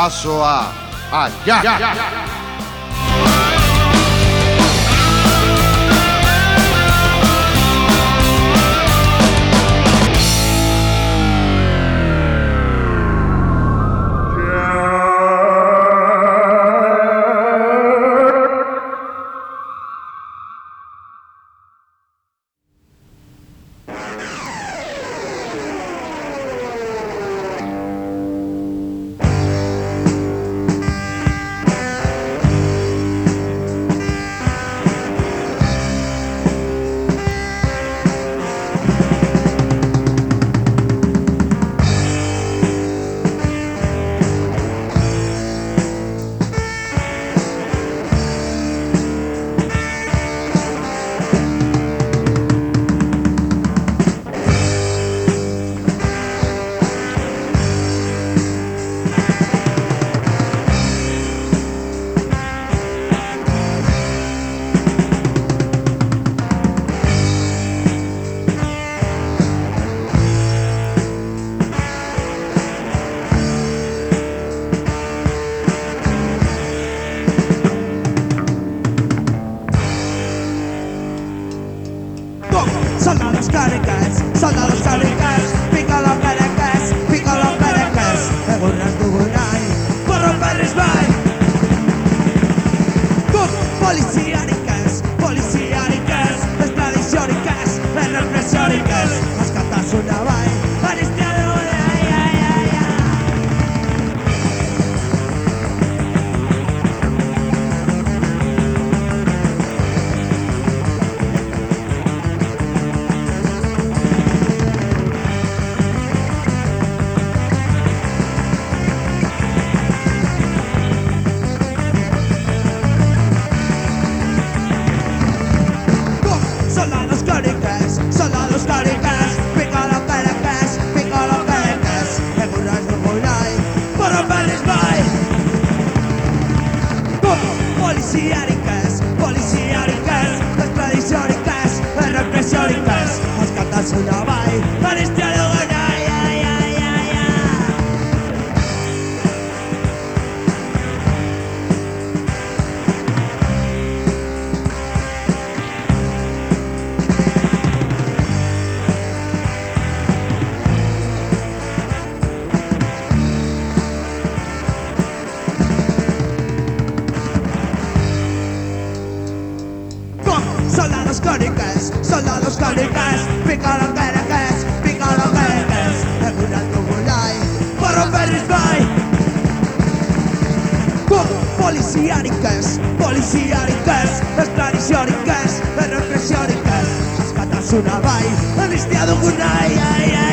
abraço a. a... bidazoa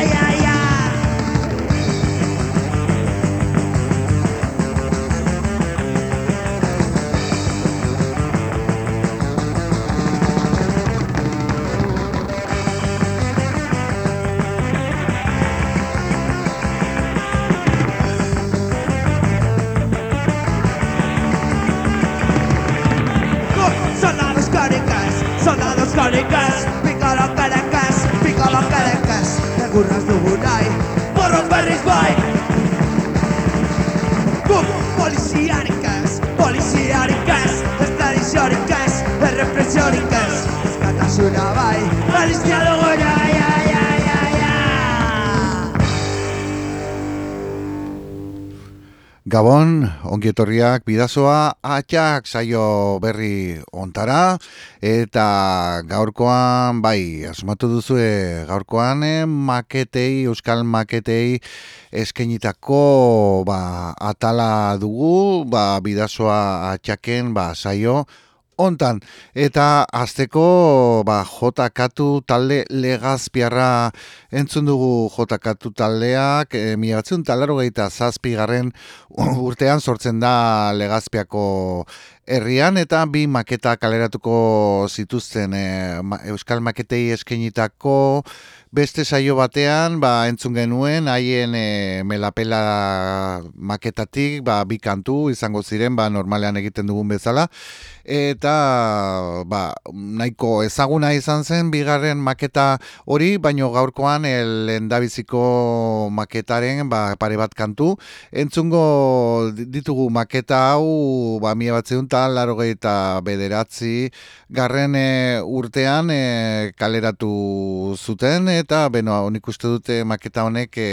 Sonic Gabon, ongietorriak bidazoa, atxak saio berri ontara, eta gaurkoan, bai, asmatu duzu gaurkoan eh, maketei, euskal maketei eskenitako ba, atala dugu, ba, bidazoa atxaken ba, saio Ontan, eta azteko ba, jotakatu talde legazpiarra entzun dugu jotakatu taldeak, e, miatzen talaro zazpi garren urtean sortzen da legazpiako herrian eta bi maketa kaleratuko zituzten e, Euskal Maketei eskenitako beste saio batean ba, entzun genuen haien e, melapela maketatik ba, bi kantu izango ziren ba, normalean egiten dugun bezala eta ba, nahiko ezaguna izan zen bigarren maketa hori, baino gaurkoan lendabiziko maketaren ba, pare bat kantu. Entzungo ditugu maketa hau ba, mila bat zehuntan, laro eta bederatzi garren e, urtean e, kaleratu zuten eta beno, honik uste dute maketa honek e,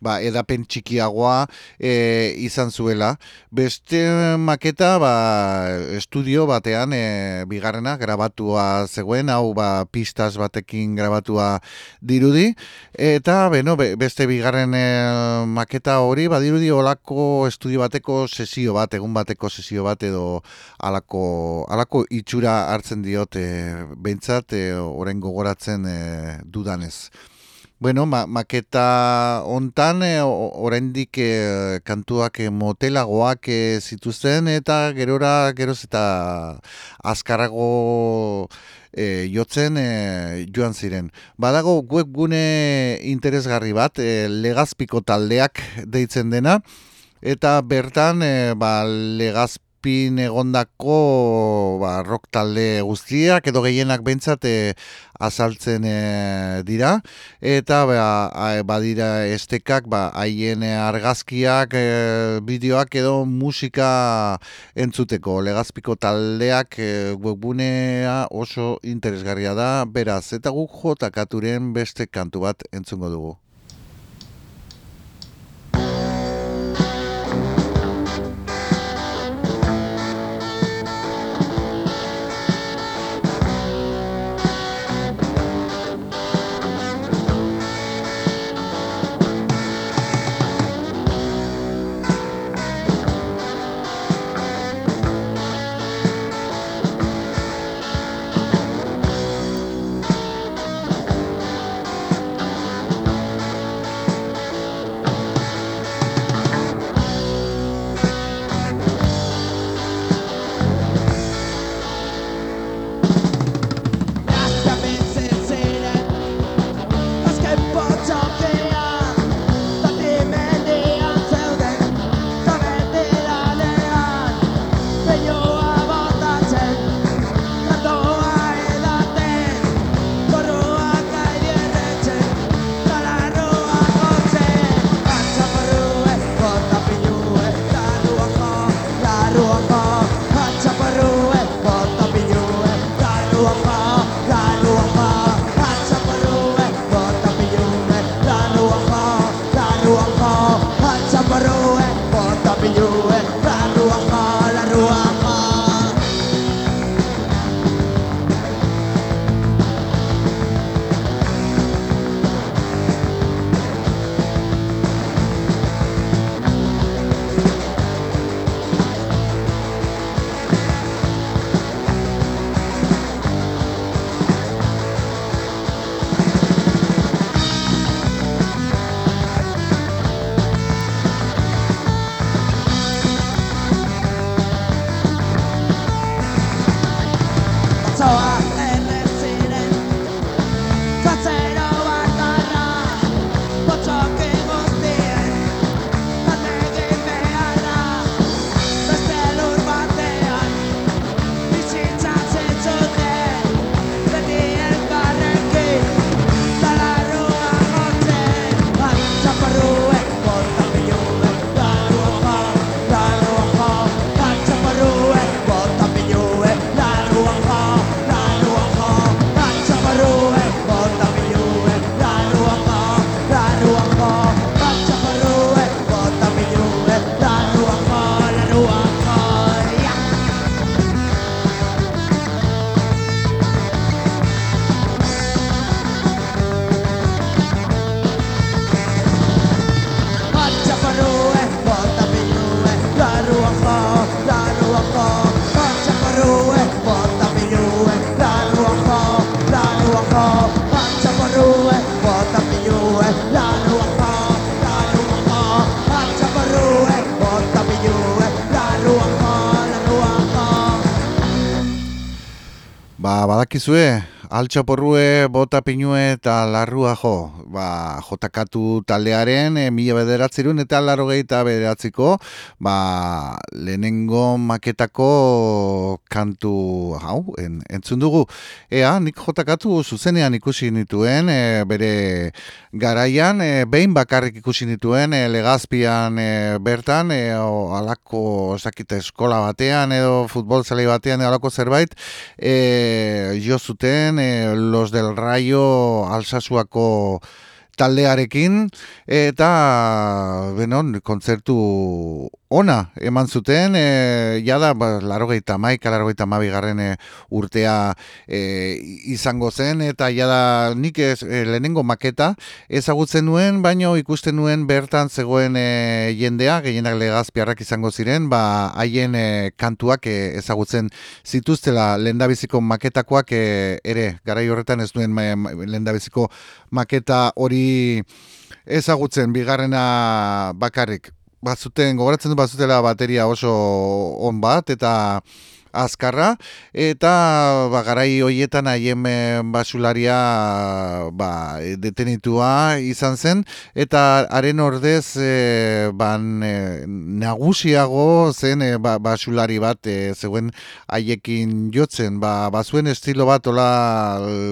ba, edapen txikiagoa e, izan zuela. Beste maketa ba, estudio batean e, bigarrena grabatua zegoen, hau ba, pistas batekin grabatua dirudi, eta beno, beste bigarren e, maketa hori badirudi olako estudio bateko sesio bat, egun bateko sesio bat edo alako, alako itxura hartzen diote behintzat, e, oren gogoratzen e, dudanez. Bueno, ma, maketa hontan e, oraindik e, kantuak e, motelagoak e, zituzten eta gerora geroz eta azkarrago e, jotzen e, joan ziren. Badago webgune interesgarri bat, e, legazpiko taldeak deitzen dena, eta bertan e, ba, legazpiko pin egondako ba, rock talde guztiak edo gehienak behintzat e, azaltzen e, dira. Eta ba, badira estekak ba, haien argazkiak e, bideoak edo musika entzuteko. Legazpiko taldeak e, webunea oso interesgarria da beraz eta guk jotakaturen beste kantu bat entzungo dugu badakizue, altxaporrue, bota pinue eta larrua jo. Ba, jotakatu taldearen, e, mila bederatzerun eta larro eta bederatziko, ba, lehenengo maketako kantu, hau, en, entzun dugu. Ea, nik jotakatu zuzenean ikusi nituen, e, bere garaian, e, behin bakarrik ikusi nituen, e, legazpian e, bertan, e, o, alako, esakite, eskola batean, edo futbol zale batean, edo alako zerbait, e, jo zuten los del Rayo Alsasuako taldearekin eta benon kontzertu ona eman zuten, e, jada, ba, laro gehieta maik, laro gehieta garren e, urtea e, izango zen, eta jada nik ez, e, lehenengo maketa ezagutzen nuen, baino ikusten nuen bertan zegoen e, jendea, gehienak legazpiarrak izango ziren, ba, haien e, kantuak e, ezagutzen zituztela. Lendabiziko maketakoak e, ere, gara horretan ez nuen ma, lendabiziko maketa hori ezagutzen bigarrena bakarrik bazuten, gogoratzen du bazutela bateria oso on bat, eta azkarra. Eta ba, garai hoietan haien eh, basularia ba, detenitua izan zen. Eta haren ordez e, ban e, nagusiago zen e, ba, basulari bat e, zegoen haiekin jotzen. Ba, bazuen estilo bat ola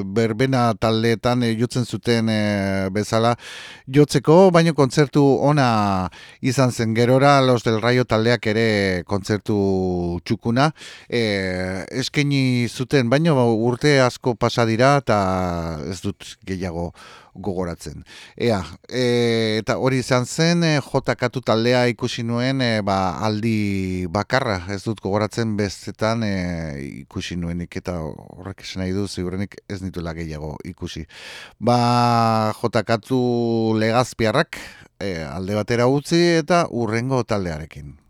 berbena taldeetan e, jotzen zuten bezala jotzeko. Baino kontzertu ona izan zen. Gerora los del raio taldeak ere kontzertu txukuna e, eskeni zuten, baino urte asko pasa dira eta ez dut gehiago gogoratzen. Ea, e, eta hori izan zen, e, jotakatu taldea ikusi nuen e, ba, aldi bakarra, ez dut gogoratzen bestetan e, ikusi nuenik eta horrek esan nahi du, ziurrenik ez nituela gehiago ikusi. Ba, jotakatu legazpiarrak e, alde batera utzi eta urrengo taldearekin.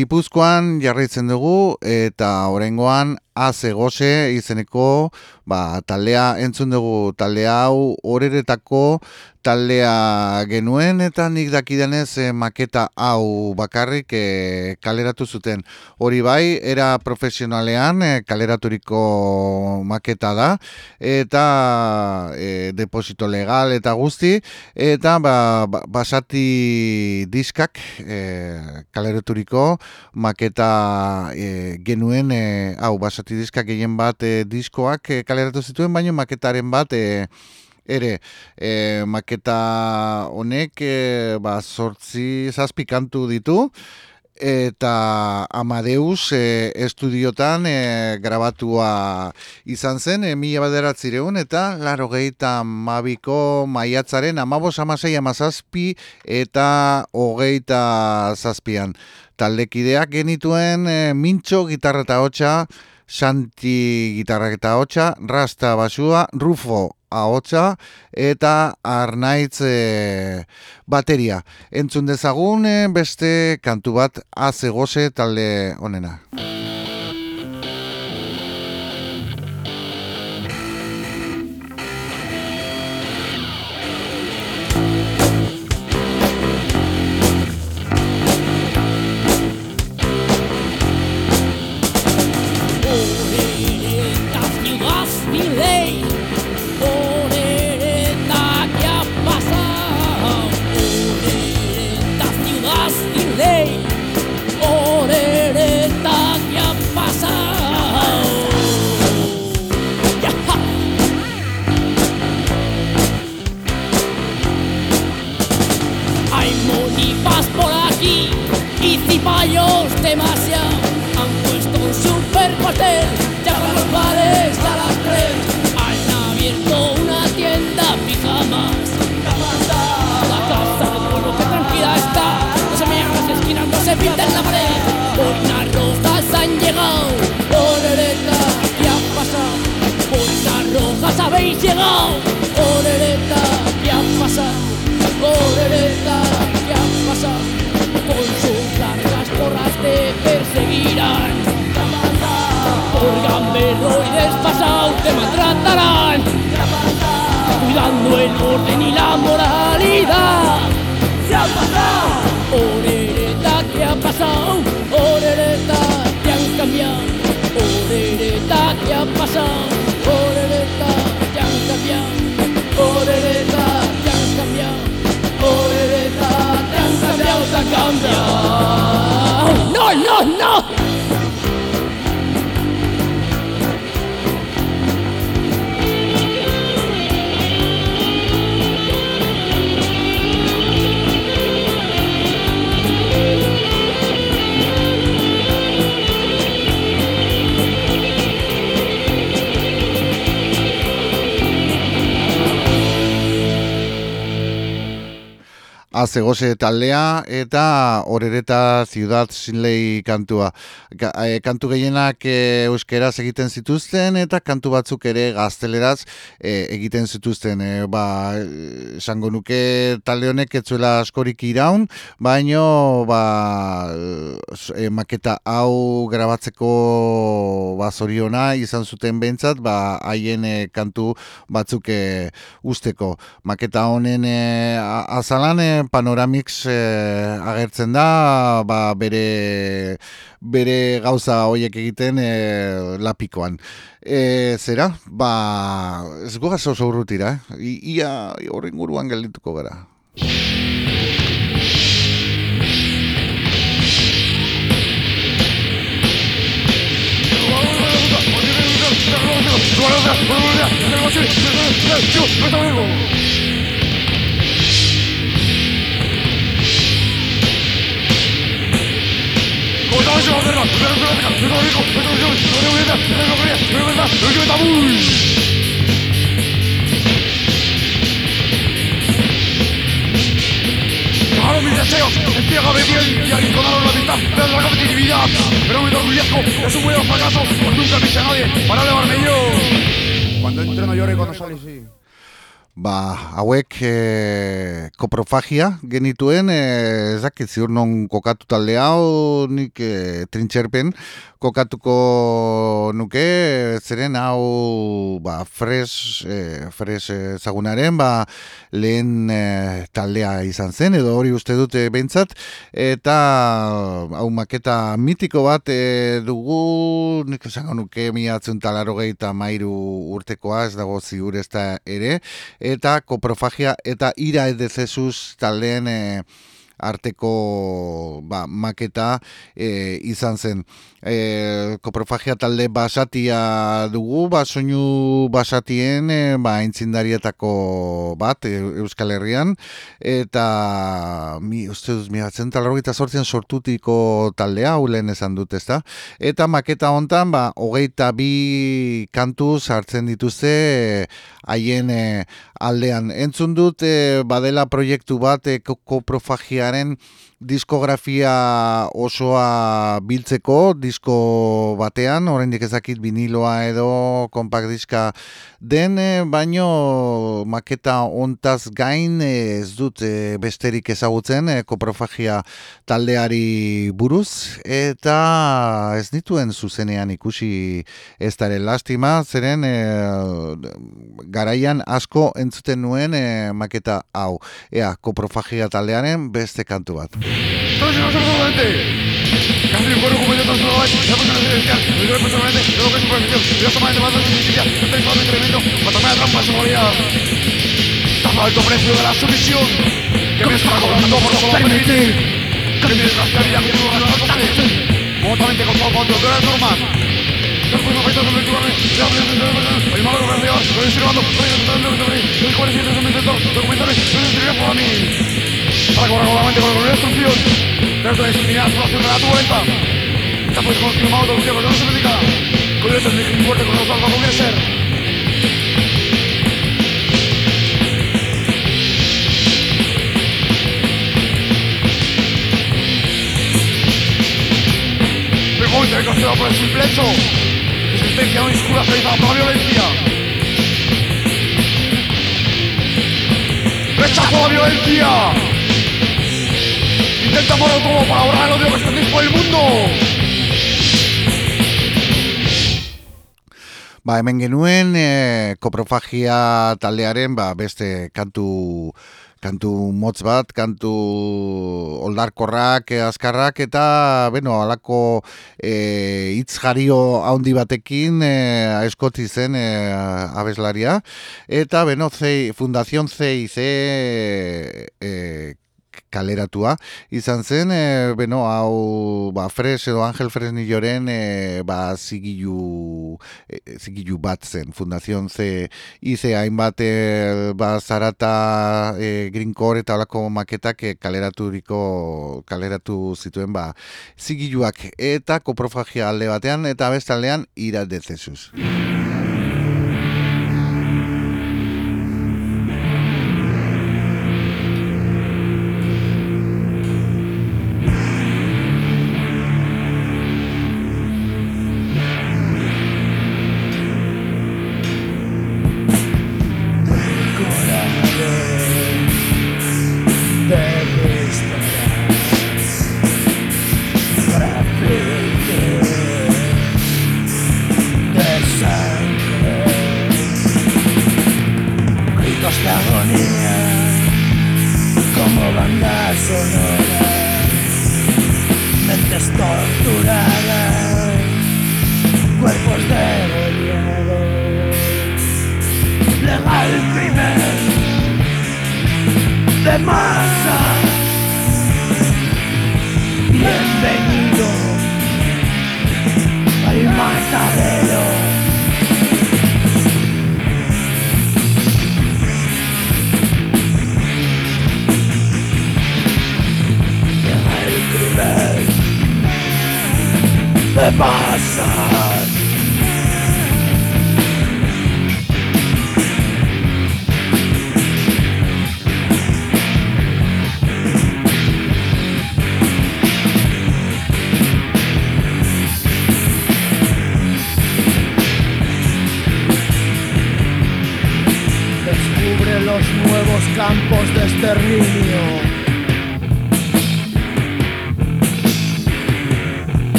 Gipuzkoan jarraitzen dugu eta orengoan Aze Gose izeneko ba, taldea entzun dugu taldea hau horeretako taldea genuen eta nik dakidanez e, maketa hau bakarrik e, kaleratu zuten. Hori bai, era profesionalean e, kaleraturiko maketa da eta e, deposito legal eta guzti eta ba, ba basati diskak e, kaleraturiko maketa e, genuen hau basati multidiskak gehien bat e, diskoak e, kaleratu zituen, baina maketaren bat e, ere e, maketa honek e, ba, sortzi zazpi kantu ditu, eta Amadeus e, estudiotan e, grabatua izan zen, e, mila baderatzireun, eta laro gehieta mabiko maiatzaren amabos amasei amazazpi eta hogeita zazpian. Taldekideak genituen e, mintxo gitarra eta hotxa, Santi gitarra eta hotxa, Rasta basua, Rufo ahotsa eta arnaitz e, bateria. Entzun dezagun e, beste kantu bat azegose talde honena. pasado. Azegose taldea eta horereta Ciudad Sinlei kantua. E, kantu gehienak e, euskeraz egiten zituzten eta kantu batzuk ere gazteleraz e, egiten zituzten. Ba, esango nuke talde honek etzuela askorik iraun, baino ba, maketa hau grabatzeko ba, zoriona izan zuten behintzat, ba, haien kantu batzuk usteko. Maketa honen azalan panoramix eh, agertzen da ba, bere bere gauza hoiek egiten eh, lapikoan. E, zera, ba, ez gogaz oso urrutira, eh? ia horren guruan geldituko gara. Y. Cuando entreno llore cuando sale sí. Ba, hauek e, koprofagia genituen, e, ezakit ziur non kokatu talde hau, nik e, trintxerpen, kokatuko nuke, zeren hau ba, fres, e, fres zagunaren, ba, lehen e, taldea izan zen, edo hori uste dute behintzat, eta hau maketa mitiko bat e, dugu, nik esango nuke miatzen talaro gehieta mairu urtekoa, ez dago ziur ez da ere, eta koprofagia eta ira edezesuz taldeen e, arteko ba, maketa e, izan zen. E, koprofagia talde basatia dugu, ba, soinu basatien e, ba, intzindarietako bat e, Euskal Herrian, eta mi, uste duz, mi batzen talarrogeita sortzen sortutiko taldea, ulen esan dut ezta, eta maketa hontan, ba, hogeita bi kantu sartzen dituzte haien e, aldean. Entzun dut, e, badela proiektu bat e, koprofagiaren diskografia osoa biltzeko, disko batean, oraindik ezakit viniloa edo compact diska den, eh, baino maketa ontaz gain eh, ez dut eh, besterik ezagutzen koprofagia taldeari buruz, eta ez dituen zuzenean ikusi ez dara lastima, zeren garaian asko entzuten nuen maketa hau, ea, koprofagia taldearen beste kantu bat. Todos no solamente. Casi un cuerpo como yo todo solo hay. La persona residencial. El cuerpo personalmente. Todo lo que es superficial. Y la toma de demanda de justicia. El texto de tremendo. Cuanto me da trampa se moría. Tan alto precio de la sumisión. Que me está cobrando por solo permitir. Que mi desgraciadilla que tuvo ganas de Motamente con todo control de las normas. Después no feito sobre el turno. Ya me El malo que me hacía. Lo estoy grabando. Lo estoy grabando. El 47 se me intentó. Documentales. No se escribía por a mí para cobrar con la mente con la destrucción desde la disciplina de la vuelta ya pues confirmado todo el tiempo no se me diga con el técnico fuerte con los como quiere ser Pregunta que causado por el simple hecho existencia no inscura realizada por la violencia. Rechazo la violencia intentamos como para ahorrar odio que extendéis por el mundo. Ba, hemen genuen, e, koprofagia taldearen, ba, beste kantu kantu motz bat, kantu oldarkorrak, eh, azkarrak, eta, bueno, alako e, itz jario haundi batekin, e, aeskoti zen e, abeslaria, eta, bueno, zei, Fundación CIC e, kaleratua. Izan zen e, beno hau ba Fres edo Angel Fresnilloren e, ba zigilu e, zigilu bat zen. Fundación C hice hainbat e, ba Zarata e, Green Core eta holako maketak e, kaleraturiko kaleratu zituen ba zigiluak. Eta koprofagia alde batean eta bestaldean ira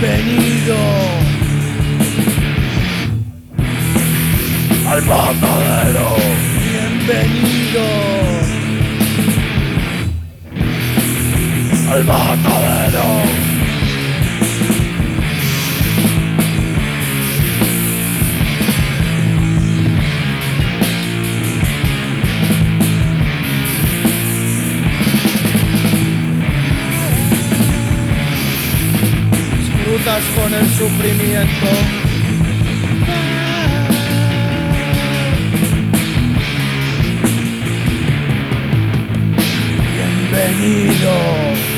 Jesus. al matadero. Bienvenido al matadero. Con el sufrimiento. Bienvenido.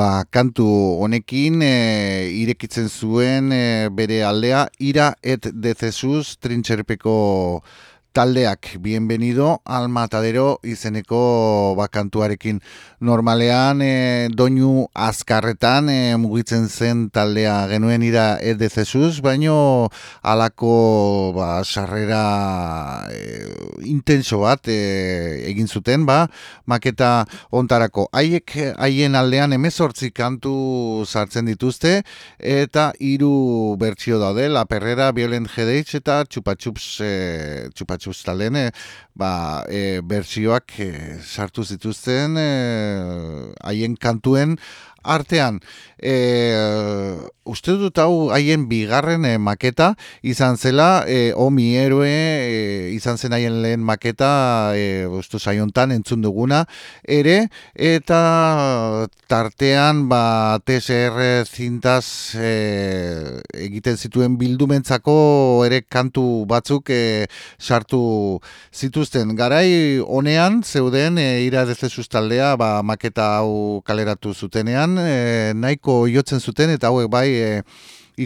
Ba, kantu honekin e, irekitzen zuen e, bere aldea ira et de Jesus trintxerpeko taldeak. Bienvenido al matadero izeneko bakantuarekin. Normalean e, doinu azkarretan e, mugitzen zen taldea genuen ira erde zesuz, baino alako ba, sarrera e, intenso bat e, egin zuten, ba, maketa ontarako. Haiek haien aldean emezortzi kantu sartzen dituzte, eta hiru bertsio daude, La Perrera, Violent Headache eta Chupatxups e, Chupatxups taldeen, ba, e, bertsioak e, sartu zituzten e, haien kantuen artean. E, uste dut hau haien bigarren e, maketa izan zela e, omi eroe e, izan zen haien lehen maketa e, uste saiontan entzun duguna ere. Eta tartean ba TSR zintaz e, egiten zituen bildumentzako ere kantu batzuk e, sartu zituzten. Garai honean zeuden e, ira taldea ba, maketa hau kaleratu zutenean e, nahiko jotzen zuten eta hauek bai e,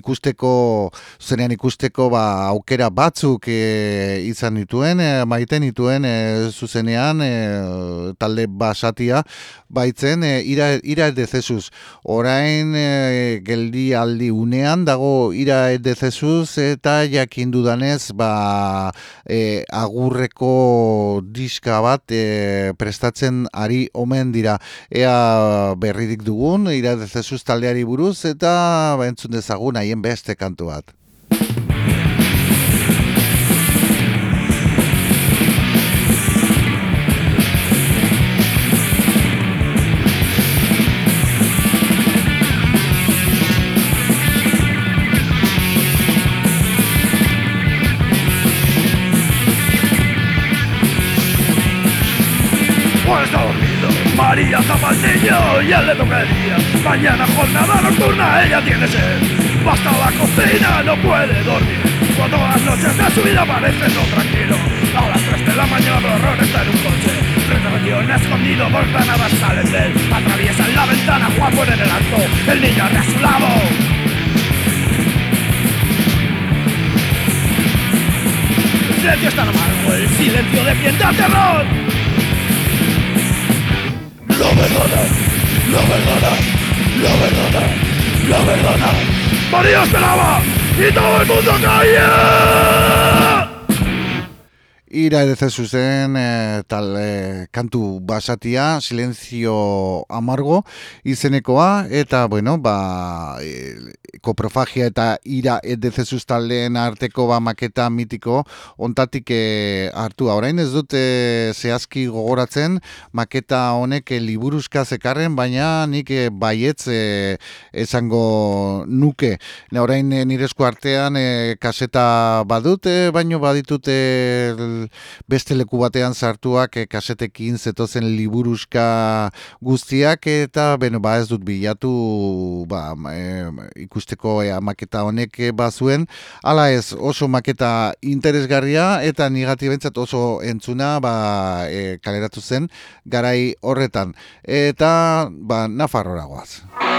ikusteko zenean ikusteko ba, aukera batzuk e, izan dituen e, maiten dituen e, zuzenean e, talde basatia baitzen e, ira, ira dezesuz. Orain e, geldi aldi unean dago ira dezesuz eta jakin dudanez ba, e, agurreko diska bat e, prestatzen ari omen dira. Ea berridik dugun ira dezesuz taldeari buruz eta ba, entzun dezagun haien beste kantu bat María Zapaldiño y él le tocaría Mañana jornada nocturna, ella tiene sed. Basta la cocina, no puede dormir. Cuando las noches de su vida parece no tranquilo. A las 3 de la mañana horror está en un coche. Retrocedión escondido, dos granadas salen de él. Atraviesan la ventana, Juan pone en el alto. El niño de a su lado. El silencio está amargo, el silencio defiende al terror lo perdona, lo perdona, lo perdona, lo perdona. María esperaba y todo el mundo caía. Ira ere zuzen e, tal e, kantu basatia, silenzio amargo izenekoa, eta bueno, ba, e, koprofagia eta ira edezezuz taldeen arteko ba maketa mitiko ontatik e, hartu. Orain ez dute zehazki gogoratzen maketa honek e, liburuzka zekarren, baina nik e, baietz e, esango nuke. Ne, orain e, nirezko artean e, kaseta badute, baino baditute beste leku batean sartuak e, kasetekin zetozen liburuzka guztiak eta beno ba ez dut bilatu ba, e, ikusteko e, maketa honek e, bazuen hala ez oso maketa interesgarria eta negatibentzat oso entzuna ba, e, kaleratu zen garai horretan eta ba, Nafarroragoaz.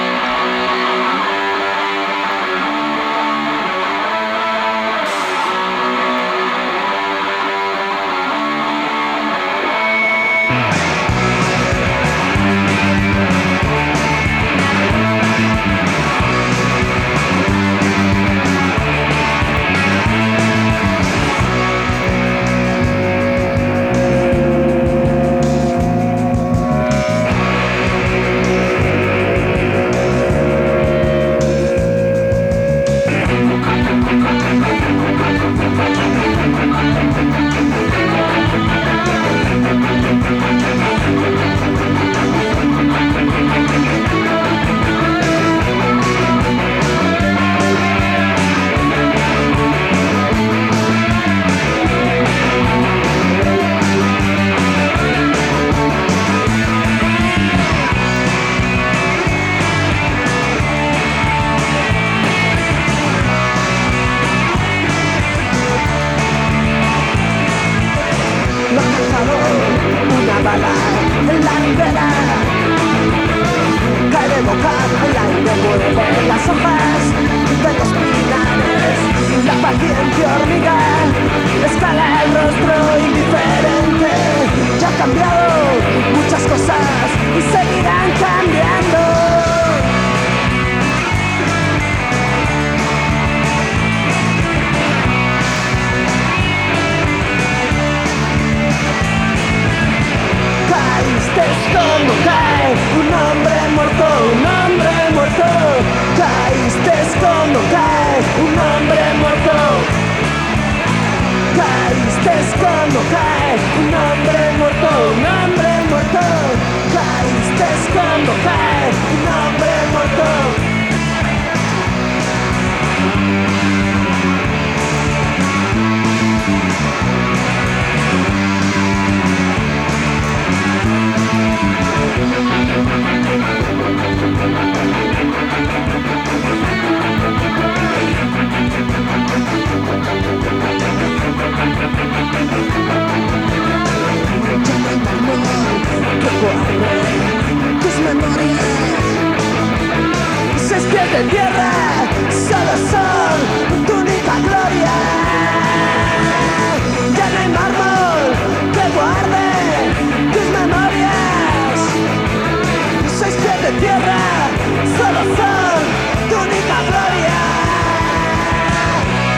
Solo son tu única gloria.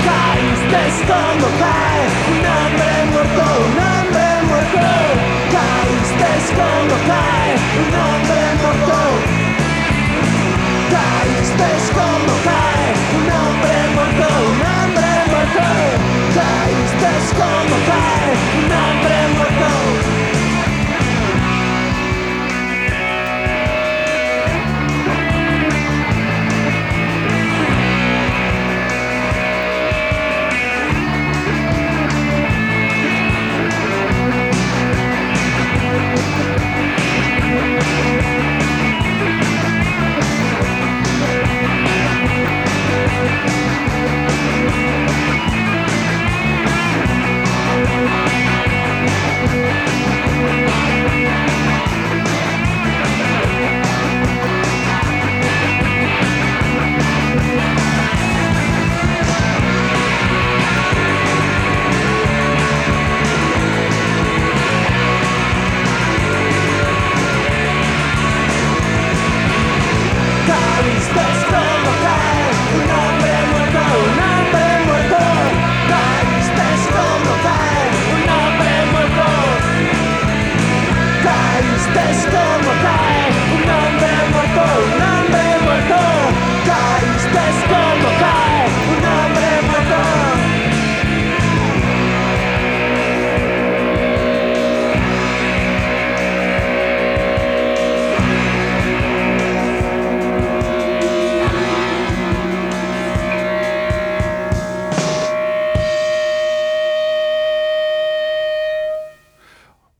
Caíste como cae un hombre muerto un hombre muerto. Caíste como cae un hombre muerto. Caíste como cae un hombre muerto un hombre muerto. Caíste como cae un hombre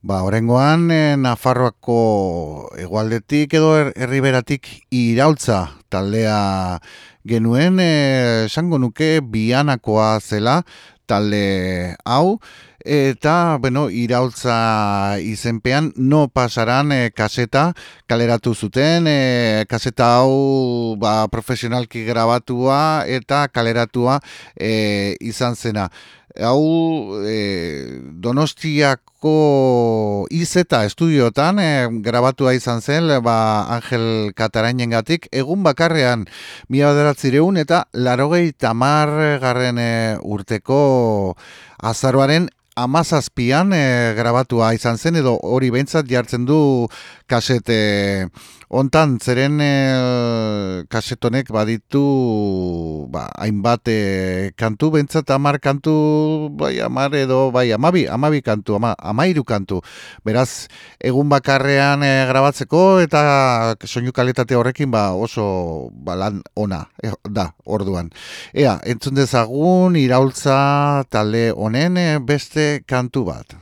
Horengoan, e, Nafarroako egualdetik edo er, herriberatik iraultza taldea genuen, eh, esango nuke bianakoa zela talde hau, eta, bueno, iraultza izenpean no pasaran e, kaseta kaleratu zuten, e, kaseta hau ba, profesionalki grabatua eta kaleratua e, izan zena. Hau e, Donostiako izeta estudiotan e, grabatua izan zen ba, Angel Katarainen gatik egun bakarrean mila bederatzireun eta larogei tamar garren urteko azaroaren amazazpian e, grabatua izan zen edo hori behintzat jartzen du kasete Ontan, zeren e, kasetonek baditu ba, hainbat e, kantu, bentsat amar kantu, bai amar edo, bai amabi, amabi kantu, ama, amairu kantu. Beraz, egun bakarrean e, grabatzeko eta soinu kalitate horrekin ba, oso balan ona, e, da, orduan. Ea, entzun dezagun, iraultza talde honen beste kantu bat.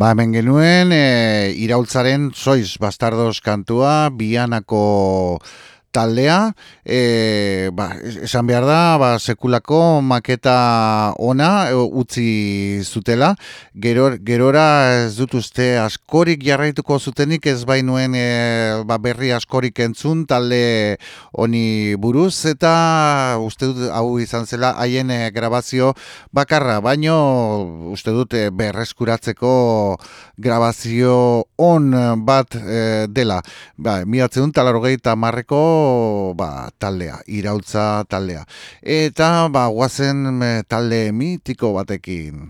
Ba, hemen genuen, e, iraultzaren soiz bastardos kantua, bianako taldea, e, ba, esan behar da, ba, sekulako maketa ona e, utzi zutela, Gero, gerora ez dut uste askorik jarraituko zutenik ez bainuen e, ba, berri askorik entzun talde honi buruz, eta uste dut hau izan zela haien e, grabazio bakarra, baino uste dut e, berreskuratzeko grabazio on bat e, dela. Ba, miratzen talarrogeita marreko ba, taldea, irautza taldea. Eta ba, guazen e, talde mitiko batekin.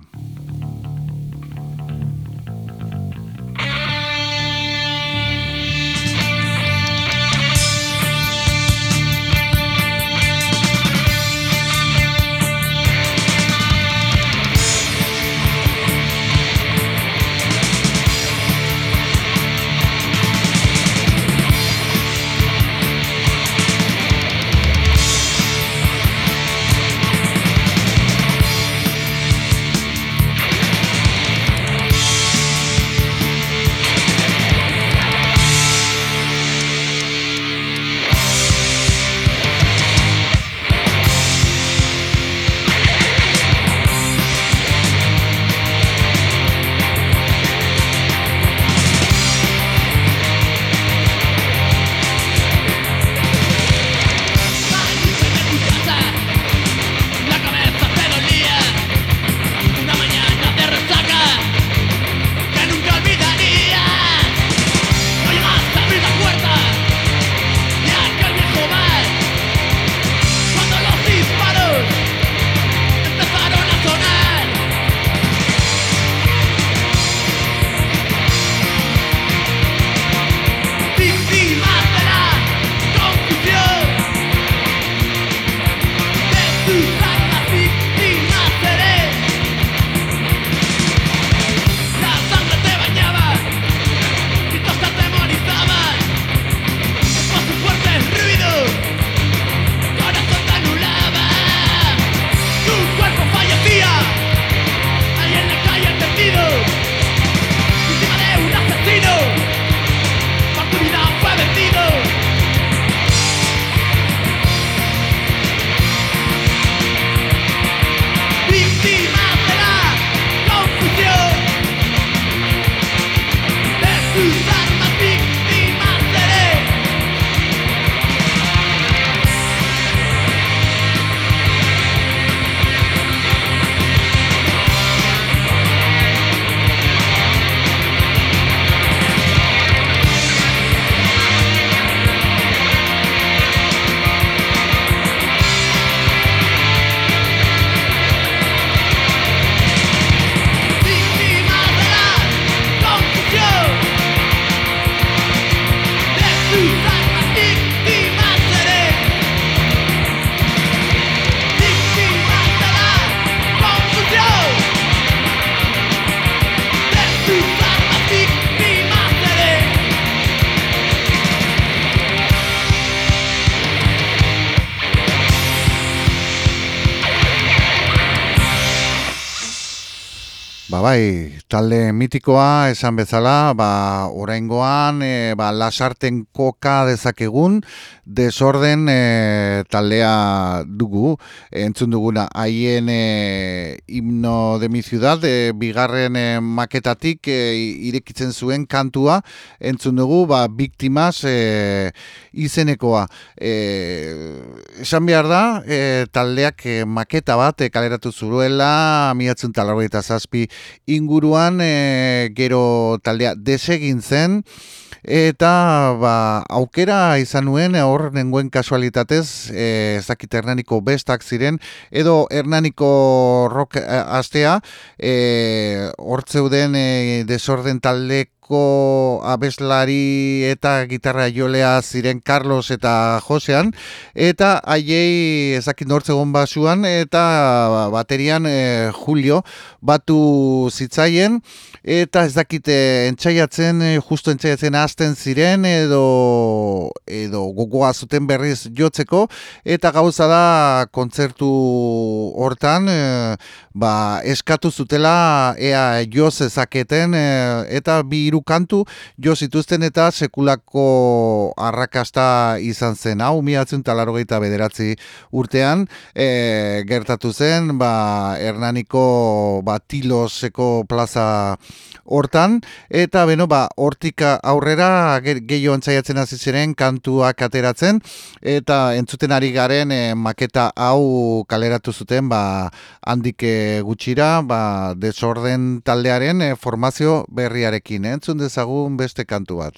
Bai, talde mitikoa esan bezala, ba oraingoan e, ba lasarten koka dezakegun desorden e, taldea dugu. Entzun duguna haien e, himno de mi ciudad e, bigarren e, maketatik e, irekitzen zuen kantua entzun dugu ba biktimas e, izenekoa. E, esan behar da, e, taldeak e, maketa bat e, kaleratu zuruela, miatzen talarroita zazpi inguruan e, gero taldea desegin zen, eta ba, aukera izan nuen hor nengoen kasualitatez e, ezakit hernaniko bestak ziren edo hernaniko rock astea e, hortzeuden e, desorden taldek abeslari eta gitarra jolea ziren Carlos eta Josean eta haiei ezakin nortzegon basuan eta baterian eh, Julio batu zitzaien eta ez dakite entzaiatzen eh, justo entzaiatzen hasten ziren edo edo gogoa zuten berriz jotzeko eta gauza da kontzertu hortan e, ba, eskatu zutela ea joz ezaketen eta bi hiru kantu jo zituzten eta sekulako arrakasta izan zen. Hau miatzen talarrogeita bederatzi urtean e, gertatu zen ba, Hernaniko ba, tiloseko plaza hortan. Eta beno ba hortik aurrera gehiago entzaiatzen hasi ziren kantuak ateratzen. Eta entzuten ari garen e, maketa hau kaleratu zuten ba handik e, gutxira ba desorden taldearen e, formazio berriarekin entzun entzun dezagun beste kantu bat.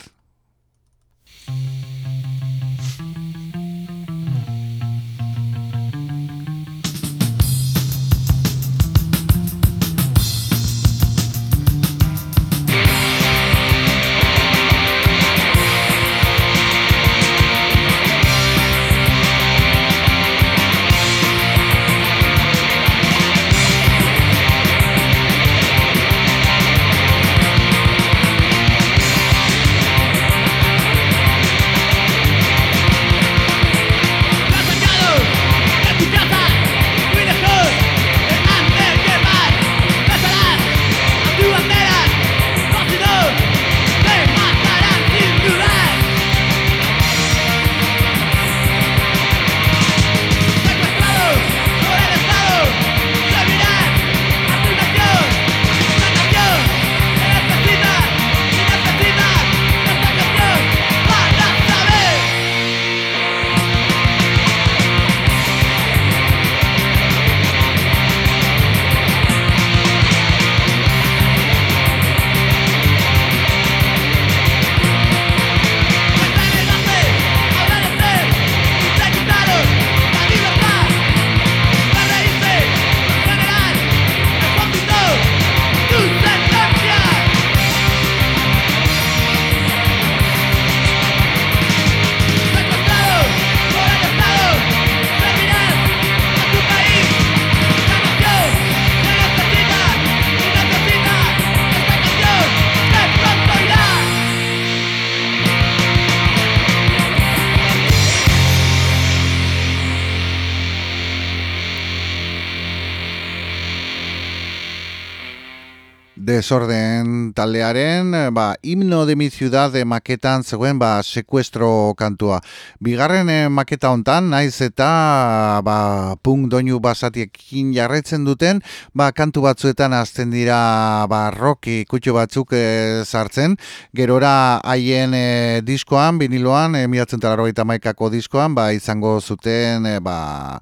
Desorden taldearen, ba, himno de mi ciudad de maketan zegoen, ba, sekuestro kantua. Bigarren eh, maketa hontan, naiz eta, ba, punk doinu basatiekin jarretzen duten, ba, kantu batzuetan azten dira, ba, roki kutxo batzuk e, sartzen, gerora haien e, diskoan, biniloan, e, miratzen talarroita maikako diskoan, ba, izango zuten, e, ba,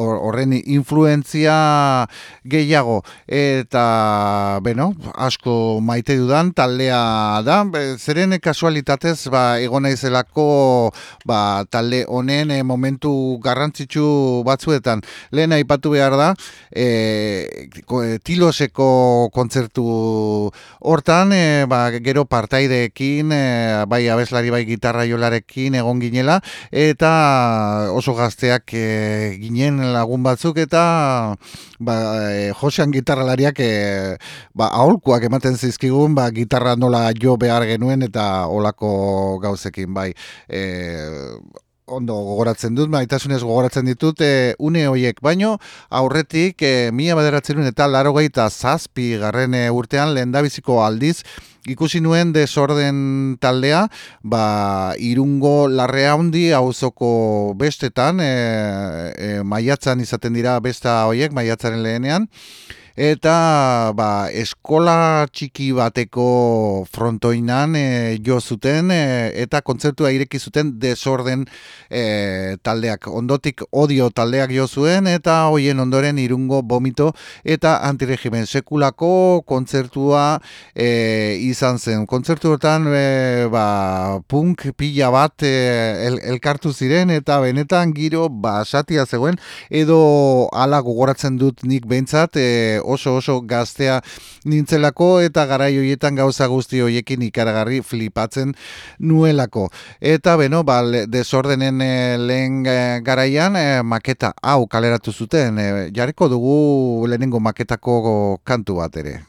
horren influenzia gehiago, eta, beno, asko maite dudan taldea da, zeren kasualitatez ba, egon naizelako ba, talde honen e, momentu garrantzitsu batzuetan. Lehen aipatu behar da, e, tiloseko kontzertu hortan, e, ba, gero partaideekin, e, bai abeslari bai gitarra jolarekin egon ginela, eta oso gazteak e, ginen lagun batzuk, eta ba, e, Josean gitarralariak e, ba, aholkuak ematen zizkigun, ba, gitarra nola jo behar genuen eta olako gauzekin, bai. E, ondo gogoratzen dut, maitasunez gogoratzen ditut, e, une hoiek baino, aurretik, e, mila baderatzen eta laro eta zazpi garren e, urtean lehendabiziko aldiz, ikusi nuen desorden taldea, ba, irungo larrea handi auzoko bestetan, e, e, maiatzan izaten dira besta hoiek, maiatzaren lehenean, eta ba, eskola txiki bateko frontoinan e, jo zuten e, eta kontzertua ireki zuten desorden e, taldeak. Ondotik odio taldeak jo zuen eta hoien ondoren irungo bomito eta antiregimen sekulako kontzertua e, izan zen. Kontzertuetan e, ba, punk pila bat e, elkartu ziren eta benetan giro basatia zegoen edo ala gogoratzen dut nik behintzat e, oso oso gaztea nintzelako eta garai hoietan gauza guzti hoiekin ikaragarri flipatzen nuelako. Eta beno, ba, desordenen e, lehen eh, garaian e, maketa hau kaleratu zuten, e, jarriko dugu lehenengo maketako kantu bat ere.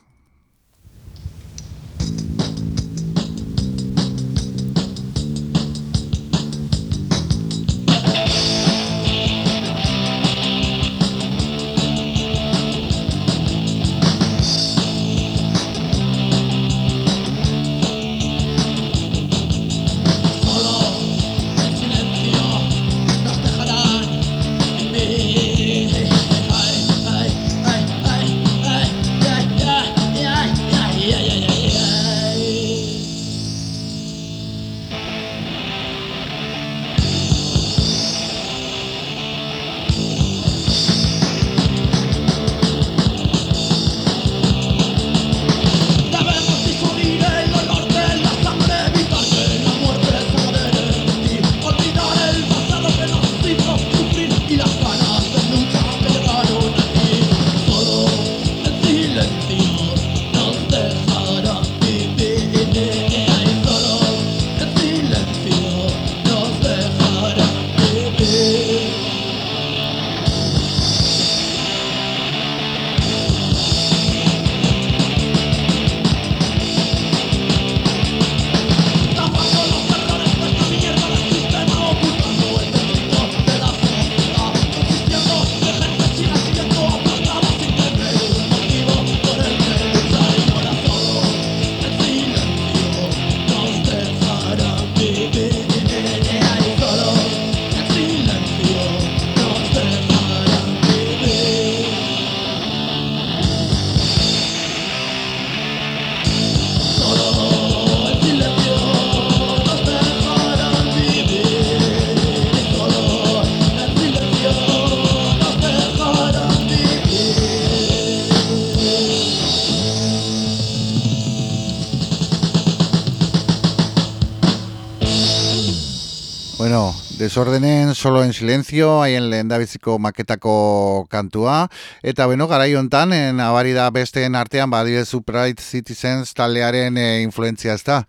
Desordenen solo en silencio, haien lehen dabiziko maketako kantua, eta beno, gara hontan en abarida besteen artean, badire Surprise Citizens taldearen e, influenzia ez da.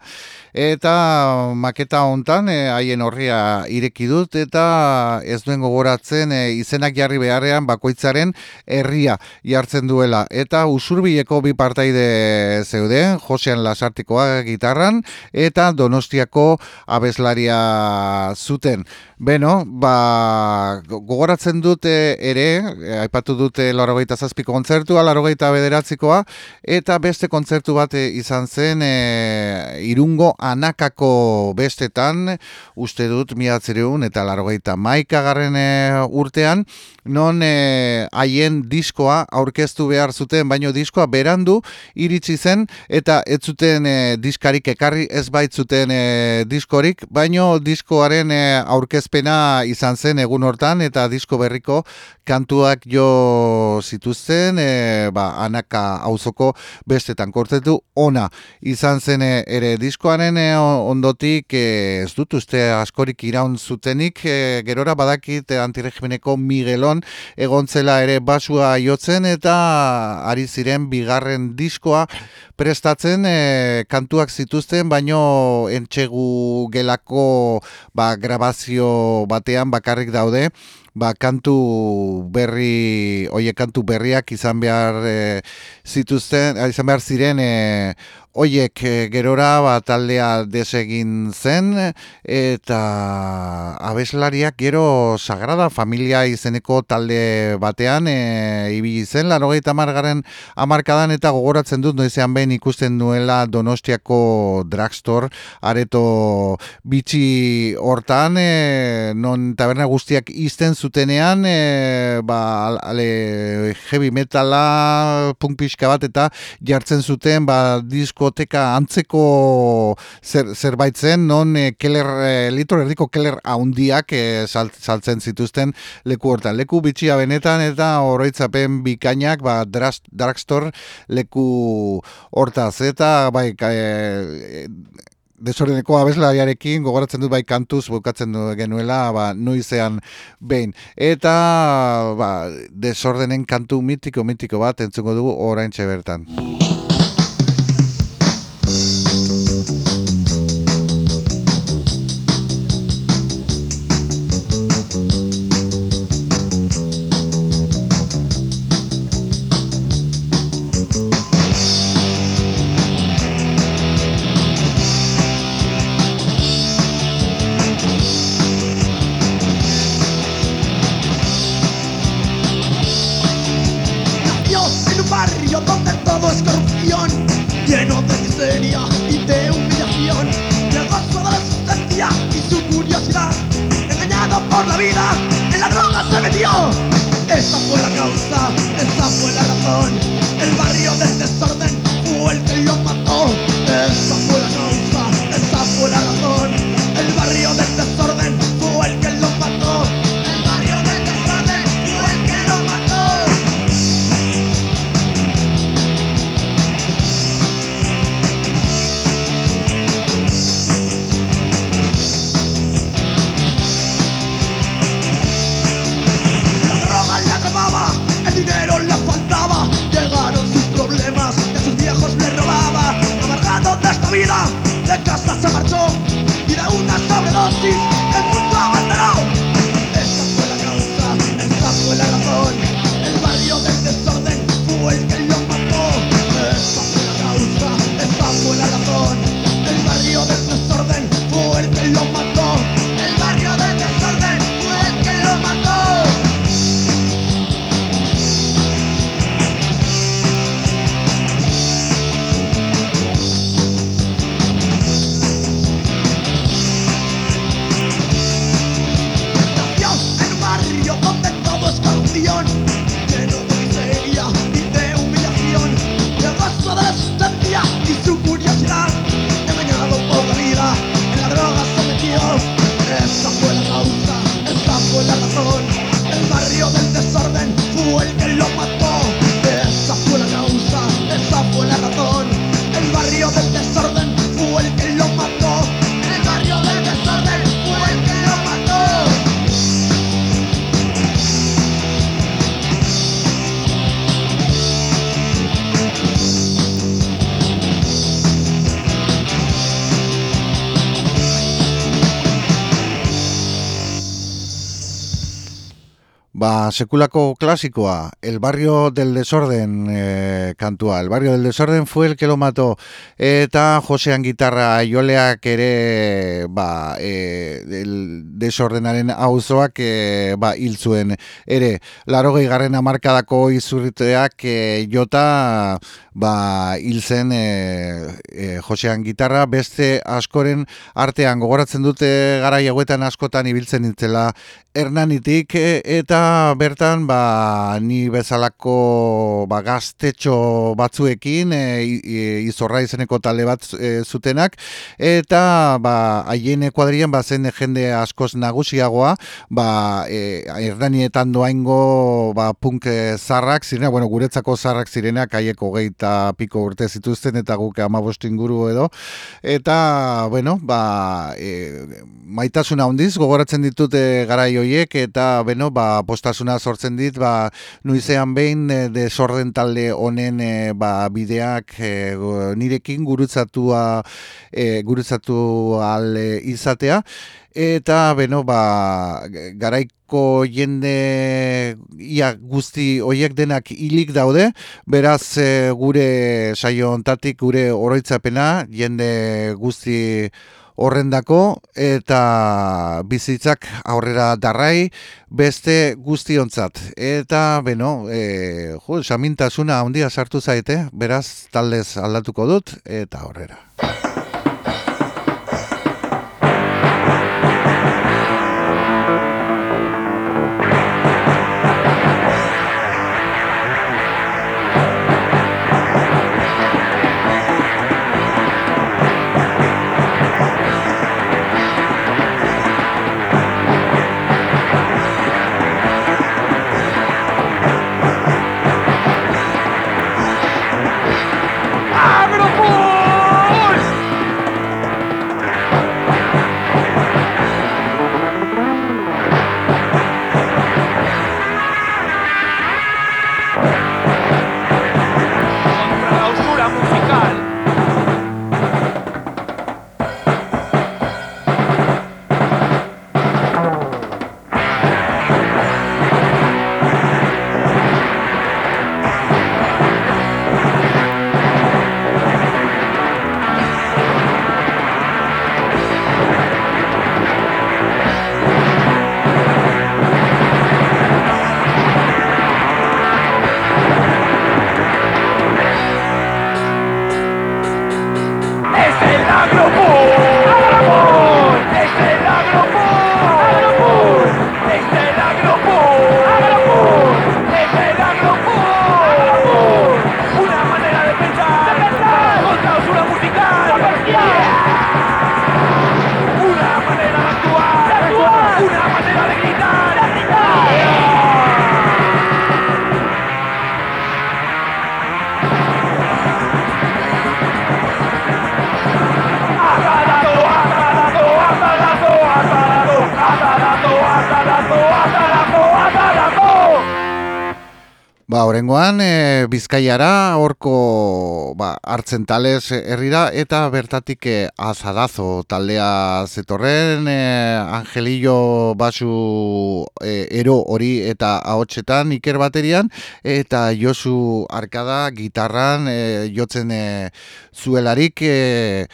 Eta maketa hontan eh, haien horria ireki dut eta ez duen gogoratzen e, izenak jarri beharrean bakoitzaren herria jartzen duela. Eta usurbileko bi partaide zeuden, Josean Lasartikoa gitarran eta Donostiako abeslaria zuten. Beno, ba, gogoratzen dute ere, aipatu dute larogeita zazpiko kontzertua, larogeita bederatzikoa, eta beste kontzertu bat izan zen e, irungo anakako bestetan, uste dut miatzereun eta larogeita maikagarren e, urtean, non e, haien diskoa aurkeztu behar zuten, baino diskoa berandu iritsi zen, eta ez zuten e, diskarik ekarri ez baitzuten e, diskorik, baino diskoaren e, aurkezpena izan zen egun hortan, eta disko berriko kantuak jo zituzten, e, ba, anaka auzoko bestetan. Kortetu ona izan zen ere diskoaren e, ondotik e, ez dut uste askorik iraun zutenik e, gerora badakit antiregimeneko Miguelon egontzela ere basua jotzen eta ari ziren bigarren diskoa prestatzen e, kantuak zituzten baino entxegu gelako ba, grabazio batean bakarrik daude ba, kantu berri, oie kantu berriak izan behar e, zituzten, izan behar ziren e, Oiek e, gerora ba, taldea desegin zen eta abeslariak gero sagrada familia izeneko talde batean e, ibili zen larogeita margaren amarkadan eta gogoratzen dut noizean behin ikusten duela Donostiako drugstore areto bitxi hortan e, non taberna guztiak izten zutenean e, ba, ale, heavy metala punk pixka bat eta jartzen zuten ba, diskoteka antzeko zer, zerbait zen non e, keller, e, litro erdiko keller haundiak e, saltzen zituzten leku hortan. Leku bitxia benetan eta oroitzapen bikainak ba, drugstore leku hortaz. Eta bai, e, desordeneko abeslariarekin gogoratzen dut bai kantuz bukatzen du genuela ba, nuizean behin. Eta ba, desordenen kantu mitiko mitiko bat entzungo dugu orain bertan. Sekulako klasikoa, El barrio del desorden e, kantua. El barrio del desorden fue el que lo mató. Eta Josean gitarra joleak ere ba, e, el desordenaren auzoak e, ba, hil zuen ere. Laro garren amarkadako izurriteak e, jota ba, hil zen e, e, Josean gitarra. Beste askoren artean gogoratzen dute gara jaguetan askotan ibiltzen nintzela Hernanitik e, eta bertan ba, ni bezalako ba, gaztetxo batzuekin e, izorra izeneko talde bat e, zutenak eta ba, haien kuadrian ba, zen jende askoz nagusiagoa ba, e, Hernanietan doaingo ba, punk zarrak zirenak, bueno, guretzako zarrak zirenak haieko geita piko urte zituzten eta guke amabost inguru edo. Eta bueno, ba, e, maitasuna handiz gogoratzen ditute garai hoiek eta beno ba postasuna sortzen dit ba nuizean behin e, desorden talde honen e, ba, bideak e, nirekin gurutzatua e, gurutzatu al izatea eta beno ba garaiko jende ia guzti hoiek denak hilik daude. Beraz e, gure saio ontatik gure oroitzapena jende guzti horrendako eta bizitzak aurrera darrai beste guztiontzat. Eta beno e, jo samintasuna handia sartu zaite. Beraz taldez aldatuko dut eta aurrera Orengoan, e, Bizkaiara, horko ba, hartzen talez herrira, eta bertatik e, azadazo taldea zetorren, e, Angelillo basu e, ero hori eta ahotsetan iker baterian, eta Josu Arkada gitarran e, jotzen e, zuelarik, e,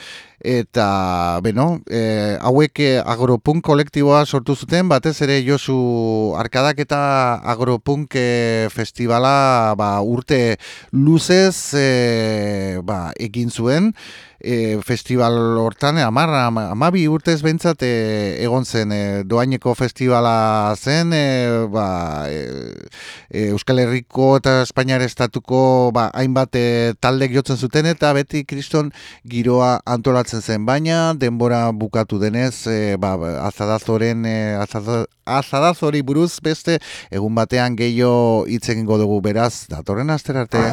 eta beno, e, hauek e, agropunk kolektiboa sortu zuten, batez ere Josu Arkadak eta agropunk e, festivala ba, urte luzez e, ba, egin zuen, e, festival hortan, amar, ama- amabi urtez behintzat e, egon zen, e, doaineko festivala zen, e, ba, e, Euskal Herriko eta Espainiar estatuko ba, hainbat e, taldek jotzen zuten eta beti kriston giroa antolatzen zen, baina denbora bukatu denez, e, ba, azadazoren, e, azada- azadazori buruz beste egun batean gehiago hitz egingo dugu beraz, datorren aster arte.